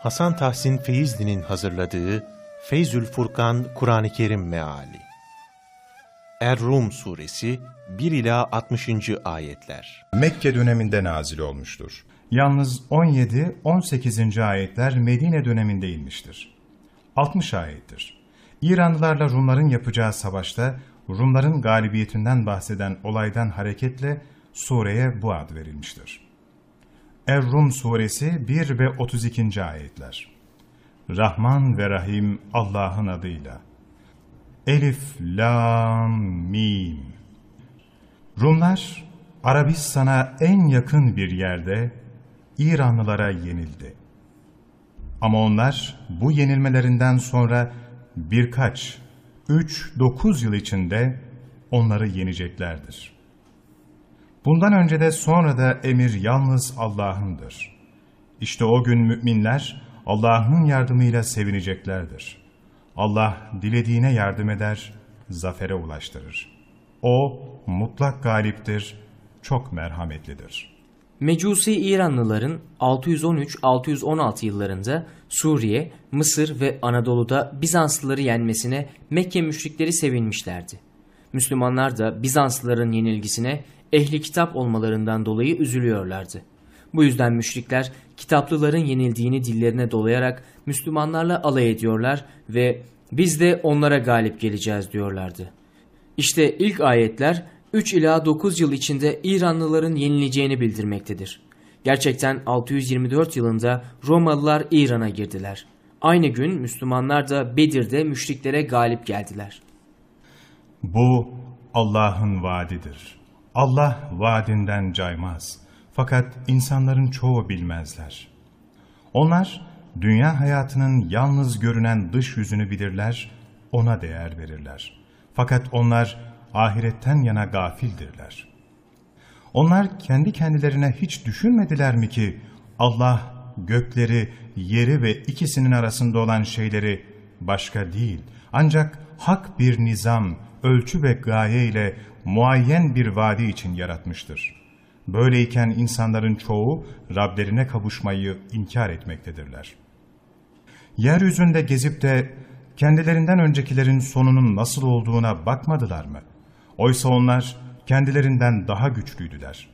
Hasan Tahsin Feyzli'nin hazırladığı Feyzül Furkan Kur'an-ı Kerim Meali Er-Rum Suresi 1 ila 60. ayetler. Mekke döneminde nazil olmuştur. Yalnız 17-18. ayetler Medine döneminde inmiştir. 60 ayettir. İranlılarla Rumların yapacağı savaşta Rumların galibiyetinden bahseden olaydan hareketle sureye bu ad verilmiştir. Er-Rum suresi 1 ve 32. ayetler. Rahman ve Rahim Allah'ın adıyla. Elif, Lam, Mim. Rumlar Arabistan'a en yakın bir yerde İranlılara yenildi. Ama onlar bu yenilmelerinden sonra birkaç, üç, dokuz yıl içinde onları yeneceklerdir. Bundan önce de sonra da emir yalnız Allah'ındır. İşte o gün müminler Allah'ın yardımıyla sevineceklerdir. Allah dilediğine yardım eder, zafere ulaştırır. O mutlak galiptir, çok merhametlidir. Mecusi İranlıların 613-616 yıllarında Suriye, Mısır ve Anadolu'da Bizanslıları yenmesine Mekke müşrikleri sevinmişlerdi. Müslümanlar da Bizanslıların yenilgisine ehli kitap olmalarından dolayı üzülüyorlardı. Bu yüzden müşrikler kitaplıların yenildiğini dillerine dolayarak Müslümanlarla alay ediyorlar ve biz de onlara galip geleceğiz diyorlardı. İşte ilk ayetler 3 ila 9 yıl içinde İranlıların yenileceğini bildirmektedir. Gerçekten 624 yılında Romalılar İran'a girdiler. Aynı gün Müslümanlar da Bedir'de müşriklere galip geldiler. Bu Allah'ın vaadidir. Allah vaadinden caymaz. Fakat insanların çoğu bilmezler. Onlar dünya hayatının yalnız görünen dış yüzünü bilirler, ona değer verirler. Fakat onlar ahiretten yana gafildirler. Onlar kendi kendilerine hiç düşünmediler mi ki Allah gökleri, yeri ve ikisinin arasında olan şeyleri başka değil ancak hak bir nizam, ölçü ve gaye ile muayyen bir vadi için yaratmıştır. Böyleyken insanların çoğu Rablerine kavuşmayı inkar etmektedirler. Yeryüzünde gezip de kendilerinden öncekilerin sonunun nasıl olduğuna bakmadılar mı? Oysa onlar kendilerinden daha güçlüydüler.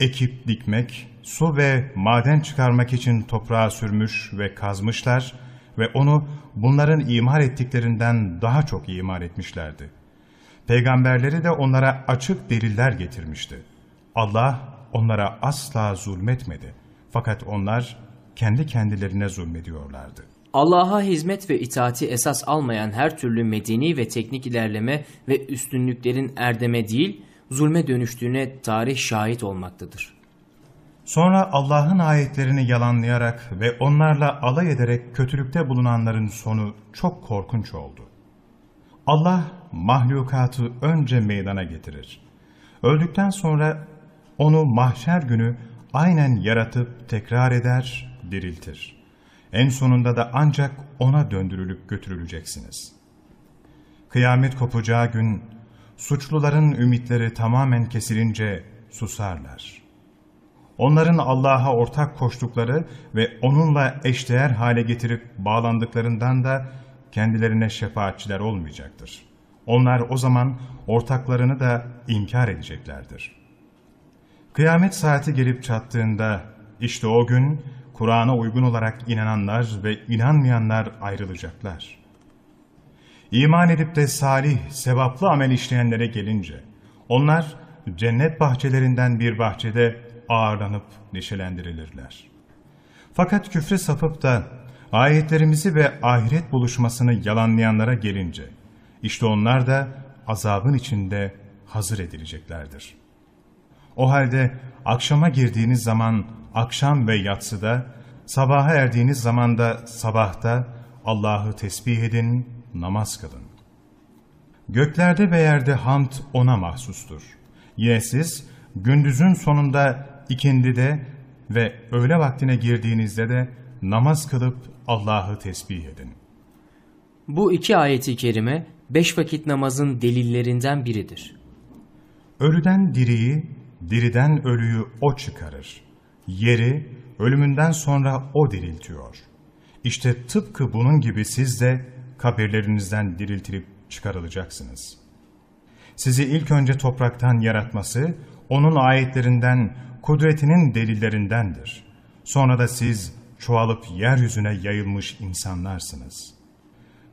Ekip dikmek, su ve maden çıkarmak için toprağa sürmüş ve kazmışlar ve onu bunların imar ettiklerinden daha çok imar etmişlerdi. Peygamberleri de onlara açık deliller getirmişti. Allah onlara asla zulmetmedi. Fakat onlar kendi kendilerine zulmediyorlardı. Allah'a hizmet ve itaati esas almayan her türlü medeni ve teknik ilerleme ve üstünlüklerin erdeme değil, zulme dönüştüğüne tarih şahit olmaktadır. Sonra Allah'ın ayetlerini yalanlayarak ve onlarla alay ederek kötülükte bulunanların sonu çok korkunç oldu. Allah mahlukatı önce meydana getirir. Öldükten sonra onu mahşer günü aynen yaratıp tekrar eder, diriltir. En sonunda da ancak ona döndürülüp götürüleceksiniz. Kıyamet kopacağı gün suçluların ümitleri tamamen kesilince susarlar. Onların Allah'a ortak koştukları ve onunla eşdeğer hale getirip bağlandıklarından da kendilerine şefaatçiler olmayacaktır. Onlar o zaman ortaklarını da inkar edeceklerdir. Kıyamet saati gelip çattığında işte o gün Kur'an'a uygun olarak inananlar ve inanmayanlar ayrılacaklar. İman edip de salih, sevaplı amel işleyenlere gelince, onlar cennet bahçelerinden bir bahçede ağırlanıp neşelendirilirler. Fakat küfre sapıp da ayetlerimizi ve ahiret buluşmasını yalanlayanlara gelince, işte onlar da azabın içinde hazır edileceklerdir. O halde akşama girdiğiniz zaman akşam ve yatsıda, sabaha erdiğiniz zaman da sabahta Allah'ı tesbih edin, namaz kılın. Göklerde ve yerde hamd O'na mahsustur. Yine siz gündüzün sonunda ikindide ve öğle vaktine girdiğinizde de namaz kılıp Allah'ı tesbih edin. Bu iki ayeti kerime beş vakit namazın delillerinden biridir. Ölüden diriyi, diriden ölüyü O çıkarır. Yeri ölümünden sonra O diriltiyor. İşte tıpkı bunun gibi siz de kabirlerinizden diriltilip çıkarılacaksınız. Sizi ilk önce topraktan yaratması, onun ayetlerinden, kudretinin delillerindendir. Sonra da siz çoğalıp yeryüzüne yayılmış insanlarsınız.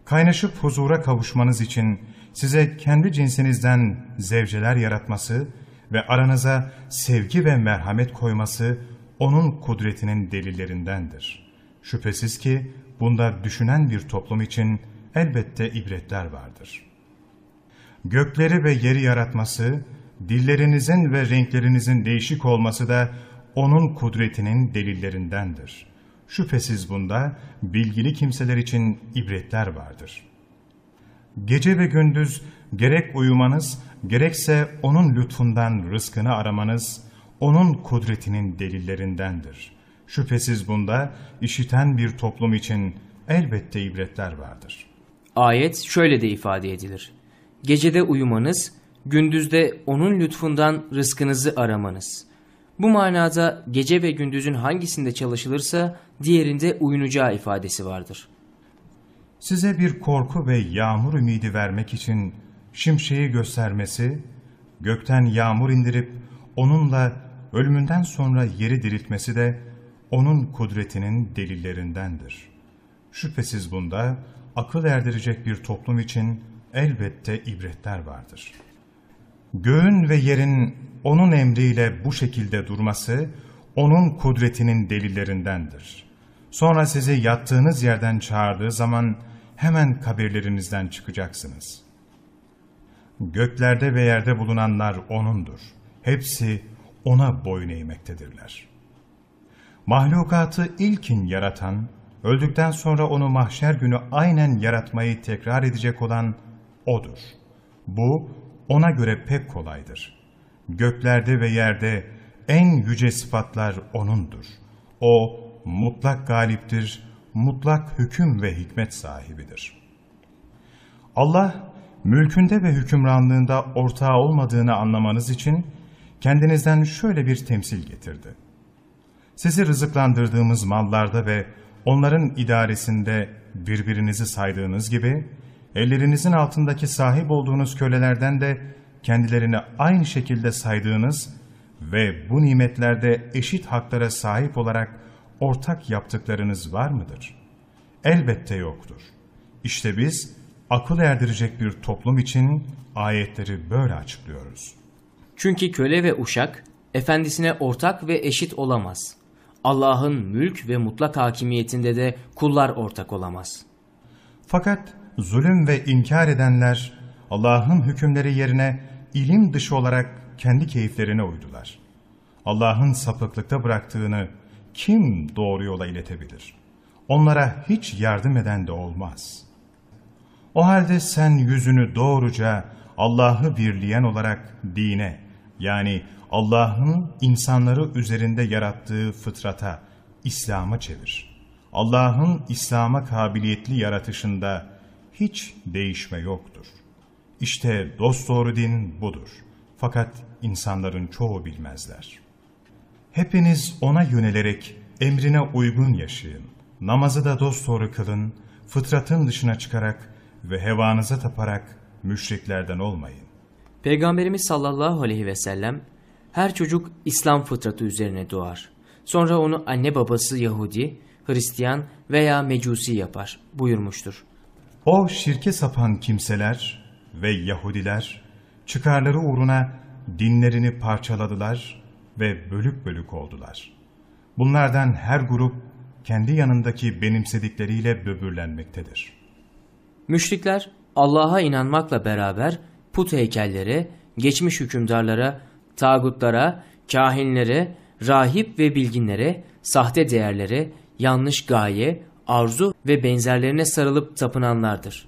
Kaynaşıp huzura kavuşmanız için size kendi cinsinizden zevceler yaratması ve aranıza sevgi ve merhamet koyması onun kudretinin delillerindendir. Şüphesiz ki bunda düşünen bir toplum için elbette ibretler vardır. Gökleri ve yeri yaratması, dillerinizin ve renklerinizin değişik olması da onun kudretinin delillerindendir. Şüphesiz bunda bilgili kimseler için ibretler vardır. Gece ve gündüz gerek uyumanız, gerekse onun lütfundan rızkını aramanız, onun kudretinin delillerindendir. Şüphesiz bunda işiten bir toplum için elbette ibretler vardır. Ayet şöyle de ifade edilir. Gecede uyumanız, gündüzde onun lütfundan rızkınızı aramanız. Bu manada gece ve gündüzün hangisinde çalışılırsa diğerinde uyunacağı ifadesi vardır. Size bir korku ve yağmur ümidi vermek için şimşeği göstermesi, gökten yağmur indirip onunla ölümünden sonra yeri diriltmesi de onun kudretinin delillerindendir. Şüphesiz bunda akıl erdirecek bir toplum için elbette ibretler vardır. Göğün ve yerin onun emriyle bu şekilde durması, onun kudretinin delillerindendir. Sonra sizi yattığınız yerden çağırdığı zaman hemen kabirlerinizden çıkacaksınız. Göklerde ve yerde bulunanlar O'nundur. Hepsi O'na boyun eğmektedirler. Mahlukatı ilkin yaratan, öldükten sonra onu mahşer günü aynen yaratmayı tekrar edecek olan O'dur. Bu, O'na göre pek kolaydır. Göklerde ve yerde en yüce sıfatlar O'nundur. O, mutlak galiptir, mutlak hüküm ve hikmet sahibidir. Allah, mülkünde ve hükümranlığında ortağı olmadığını anlamanız için kendinizden şöyle bir temsil getirdi. Sizi rızıklandırdığımız mallarda ve onların idaresinde birbirinizi saydığınız gibi, ellerinizin altındaki sahip olduğunuz kölelerden de kendilerini aynı şekilde saydığınız ve bu nimetlerde eşit haklara sahip olarak ortak yaptıklarınız var mıdır? Elbette yoktur. İşte biz akıl erdirecek bir toplum için ayetleri böyle açıklıyoruz. Çünkü köle ve uşak efendisine ortak ve eşit olamaz. Allah'ın mülk ve mutlak hakimiyetinde de kullar ortak olamaz. Fakat zulüm ve inkar edenler Allah'ın hükümleri yerine ilim dışı olarak kendi keyiflerine uydular. Allah'ın sapıklıkta bıraktığını kim doğru yola iletebilir? Onlara hiç yardım eden de olmaz. O halde sen yüzünü doğruca Allah'ı birleyen olarak dine, yani Allah'ın insanları üzerinde yarattığı fıtrata, İslam'a çevir. Allah'ın İslam'a kabiliyetli yaratışında hiç değişme yoktur. İşte dosdoğru din budur. Fakat insanların çoğu bilmezler. Hepiniz ona yönelerek emrine uygun yaşayın. Namazı da dosdoğru kılın, fıtratın dışına çıkarak ve hevanıza taparak müşriklerden olmayın. Peygamberimiz sallallahu aleyhi ve sellem her çocuk İslam fıtratı üzerine doğar. Sonra onu anne babası Yahudi, Hristiyan veya Mecusi yapar buyurmuştur. O şirke sapan kimseler ve Yahudiler çıkarları uğruna dinlerini parçaladılar ve bölük bölük oldular. Bunlardan her grup kendi yanındaki benimsedikleriyle böbürlenmektedir. Müşrikler Allah'a inanmakla beraber put heykellere, geçmiş hükümdarlara, tağutlara, kahinlere, rahip ve bilginlere, sahte değerlere, yanlış gaye, arzu ve benzerlerine sarılıp tapınanlardır.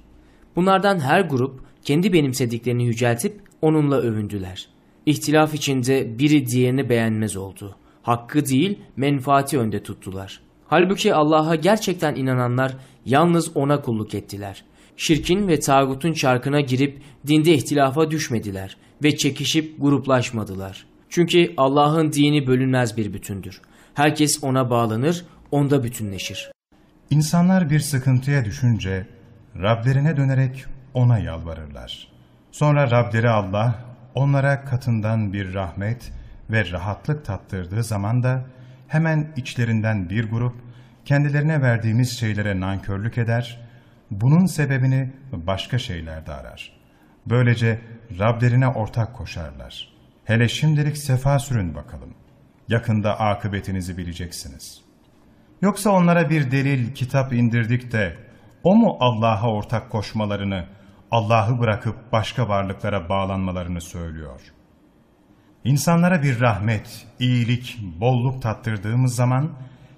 Bunlardan her grup kendi benimsediklerini yüceltip onunla övündüler. İhtilaf içinde biri diğerini beğenmez oldu. Hakkı değil menfaati önde tuttular. Halbuki Allah'a gerçekten inananlar yalnız ona kulluk ettiler. Şirkin ve tağutun çarkına girip dinde ihtilafa düşmediler ve çekişip gruplaşmadılar. Çünkü Allah'ın dini bölünmez bir bütündür. Herkes ona bağlanır, onda bütünleşir. İnsanlar bir sıkıntıya düşünce Rablerine dönerek ona yalvarırlar. Sonra Rableri Allah onlara katından bir rahmet ve rahatlık tattırdığı zaman da hemen içlerinden bir grup kendilerine verdiğimiz şeylere nankörlük eder, bunun sebebini başka şeylerde arar. Böylece Rablerine ortak koşarlar. Hele şimdilik sefa sürün bakalım. Yakında akıbetinizi bileceksiniz. Yoksa onlara bir delil, kitap indirdik de, o mu Allah'a ortak koşmalarını, Allah'ı bırakıp başka varlıklara bağlanmalarını söylüyor? İnsanlara bir rahmet, iyilik, bolluk tattırdığımız zaman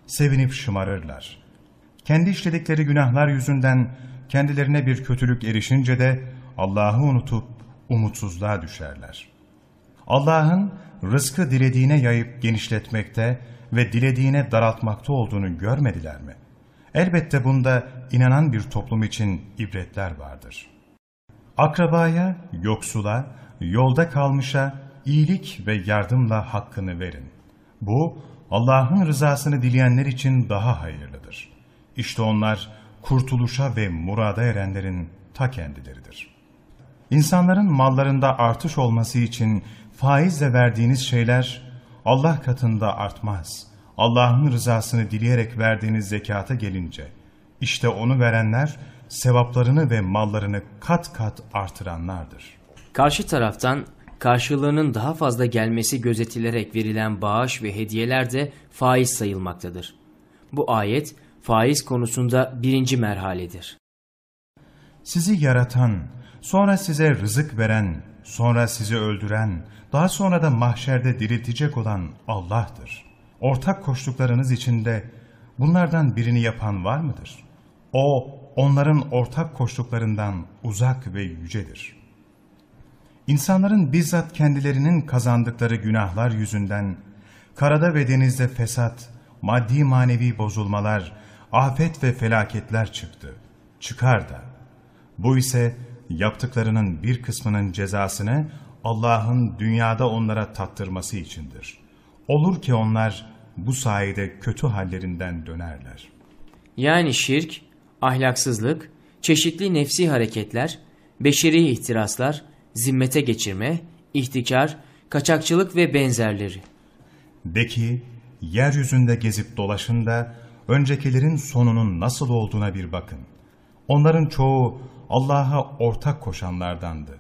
sevinip şımarırlar. Kendi işledikleri günahlar yüzünden kendilerine bir kötülük erişince de Allah'ı unutup umutsuzluğa düşerler. Allah'ın rızkı dilediğine yayıp genişletmekte ve dilediğine daraltmakta olduğunu görmediler mi? Elbette bunda inanan bir toplum için ibretler vardır. Akrabaya, yoksula, yolda kalmışa iyilik ve yardımla hakkını verin. Bu Allah'ın rızasını dileyenler için daha hayırlıdır. İşte onlar kurtuluşa ve murada erenlerin ta kendileridir. İnsanların mallarında artış olması için faizle verdiğiniz şeyler Allah katında artmaz. Allah'ın rızasını dileyerek verdiğiniz zekata gelince, işte onu verenler sevaplarını ve mallarını kat kat artıranlardır. Karşı taraftan karşılığının daha fazla gelmesi gözetilerek verilen bağış ve hediyeler de faiz sayılmaktadır. Bu ayet faiz konusunda birinci merhaledir. Sizi yaratan, sonra size rızık veren, sonra sizi öldüren, daha sonra da mahşerde diriltecek olan Allah'tır. Ortak koştuklarınız içinde bunlardan birini yapan var mıdır? O, onların ortak koştuklarından uzak ve yücedir. İnsanların bizzat kendilerinin kazandıkları günahlar yüzünden karada ve denizde fesat, maddi manevi bozulmalar, afet ve felaketler çıktı. Çıkar da. Bu ise yaptıklarının bir kısmının cezasını Allah'ın dünyada onlara tattırması içindir. Olur ki onlar bu sayede kötü hallerinden dönerler. Yani şirk, ahlaksızlık, çeşitli nefsi hareketler, beşeri ihtiraslar, zimmete geçirme, ihtikar, kaçakçılık ve benzerleri. De ki, yeryüzünde gezip dolaşın da öncekilerin sonunun nasıl olduğuna bir bakın. Onların çoğu Allah'a ortak koşanlardandı.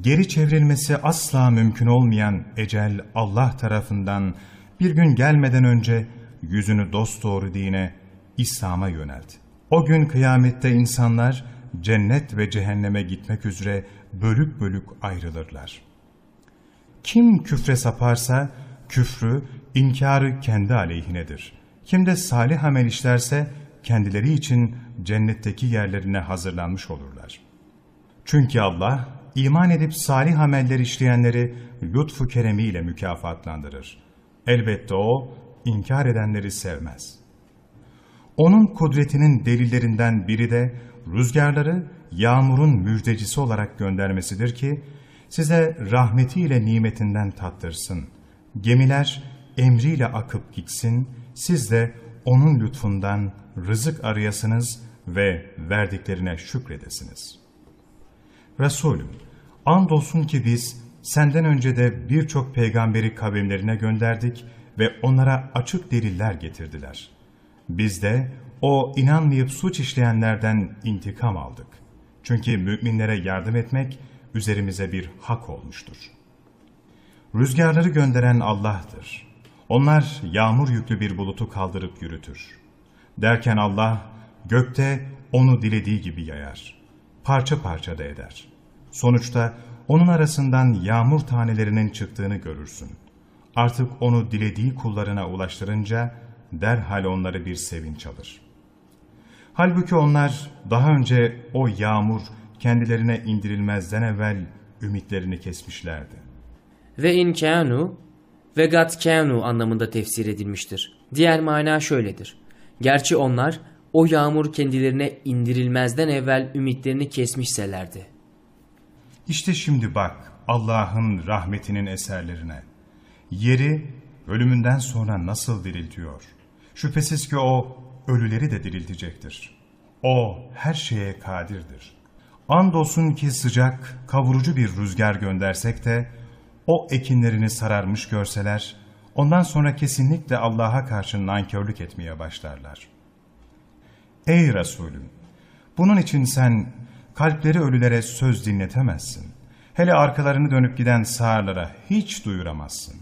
Geri çevrilmesi asla mümkün olmayan ecel Allah tarafından bir gün gelmeden önce yüzünü dosdoğru dine, İslam'a yöneldi. O gün kıyamette insanlar cennet ve cehenneme gitmek üzere bölük bölük ayrılırlar. Kim küfre saparsa küfrü, inkarı kendi aleyhinedir. Kim de salih amel işlerse kendileri için cennetteki yerlerine hazırlanmış olurlar. Çünkü Allah iman edip salih ameller işleyenleri lütfu keremiyle mükafatlandırır. Elbette O inkar edenleri sevmez. Onun kudretinin delillerinden biri de rüzgarları yağmurun müjdecisi olarak göndermesidir ki size rahmetiyle nimetinden tattırsın. Gemiler emriyle akıp gitsin, siz de onun lütfundan rızık arayasınız ve verdiklerine şükredesiniz. Resulüm, andolsun ki biz senden önce de birçok peygamberi kavimlerine gönderdik ve onlara açık deliller getirdiler. Biz de o inanmayıp suç işleyenlerden intikam aldık. Çünkü müminlere yardım etmek üzerimize bir hak olmuştur. Rüzgarları gönderen Allah'tır. Onlar yağmur yüklü bir bulutu kaldırıp yürütür. Derken Allah gökte onu dilediği gibi yayar. Parça parça da eder. Sonuçta onun arasından yağmur tanelerinin çıktığını görürsün. Artık onu dilediği kullarına ulaştırınca derhal onları bir sevinç alır. Halbuki onlar daha önce o yağmur kendilerine indirilmezden evvel ümitlerini kesmişlerdi. Ve in kânu ve gat kânu anlamında tefsir edilmiştir. Diğer mana şöyledir. Gerçi onlar o yağmur kendilerine indirilmezden evvel ümitlerini kesmişselerdi. İşte şimdi bak Allah'ın rahmetinin eserlerine. Yeri ölümünden sonra nasıl diriltiyor? Şüphesiz ki o ölüleri de diriltecektir. O her şeye kadirdir. Andolsun ki sıcak, kavurucu bir rüzgar göndersek de, o ekinlerini sararmış görseler, ondan sonra kesinlikle Allah'a karşı nankörlük etmeye başlarlar. Ey Resulüm! Bunun için sen kalpleri ölülere söz dinletemezsin. Hele arkalarını dönüp giden sağırlara hiç duyuramazsın.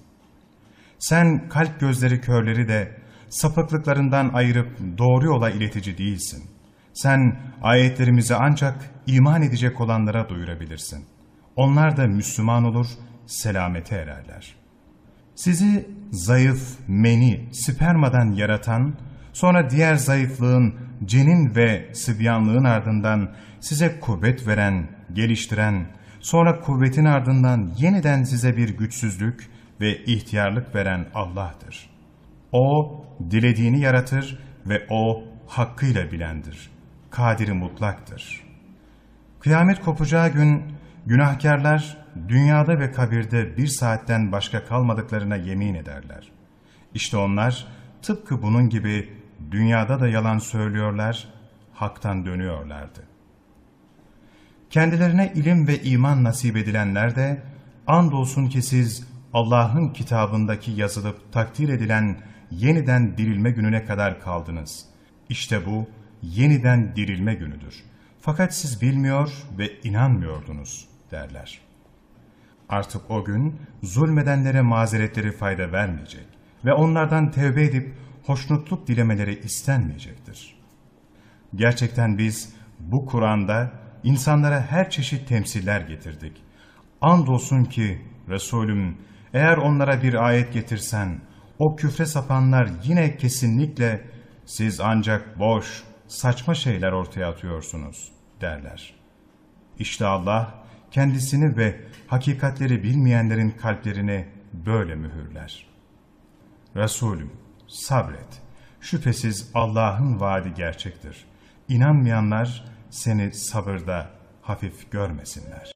Sen kalp gözleri körleri de sapıklıklarından ayırıp doğru yola iletici değilsin. Sen ayetlerimizi ancak iman edecek olanlara duyurabilirsin. Onlar da Müslüman olur, selamete ererler. Sizi zayıf, meni, spermadan yaratan, sonra diğer zayıflığın, cenin ve sıbyanlığın ardından size kuvvet veren, geliştiren, sonra kuvvetin ardından yeniden size bir güçsüzlük ve ihtiyarlık veren Allah'tır. O, dilediğini yaratır ve O, hakkıyla bilendir. Kadiri mutlaktır. Kıyamet kopacağı gün, günahkarlar, dünyada ve kabirde bir saatten başka kalmadıklarına yemin ederler. İşte onlar, tıpkı bunun gibi dünyada da yalan söylüyorlar, haktan dönüyorlardı. Kendilerine ilim ve iman nasip edilenler de, andolsun ki siz Allah'ın kitabındaki yazılıp takdir edilen yeniden dirilme gününe kadar kaldınız. İşte bu yeniden dirilme günüdür. Fakat siz bilmiyor ve inanmıyordunuz derler. Artık o gün zulmedenlere mazeretleri fayda vermeyecek ve onlardan tevbe edip hoşnutluk dilemeleri istenmeyecektir. Gerçekten biz bu Kur'an'da insanlara her çeşit temsiller getirdik. Andolsun ki Resulüm eğer onlara bir ayet getirsen o küfre sapanlar yine kesinlikle siz ancak boş, saçma şeyler ortaya atıyorsunuz derler. İşte Allah kendisini ve hakikatleri bilmeyenlerin kalplerini böyle mühürler. Resulüm sabret. Şüphesiz Allah'ın vaadi gerçektir. İnanmayanlar seni sabırda hafif görmesinler.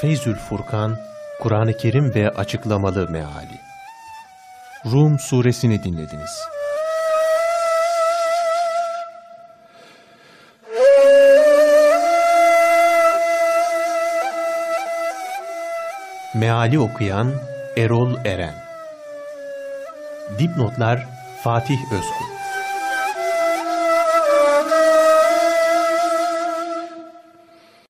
Feyzül Furkan, Kur'an-ı Kerim ve Açıklamalı Meali. Rum Suresini dinlediniz. Meali okuyan Erol Eren. Dipnotlar Fatih Özkul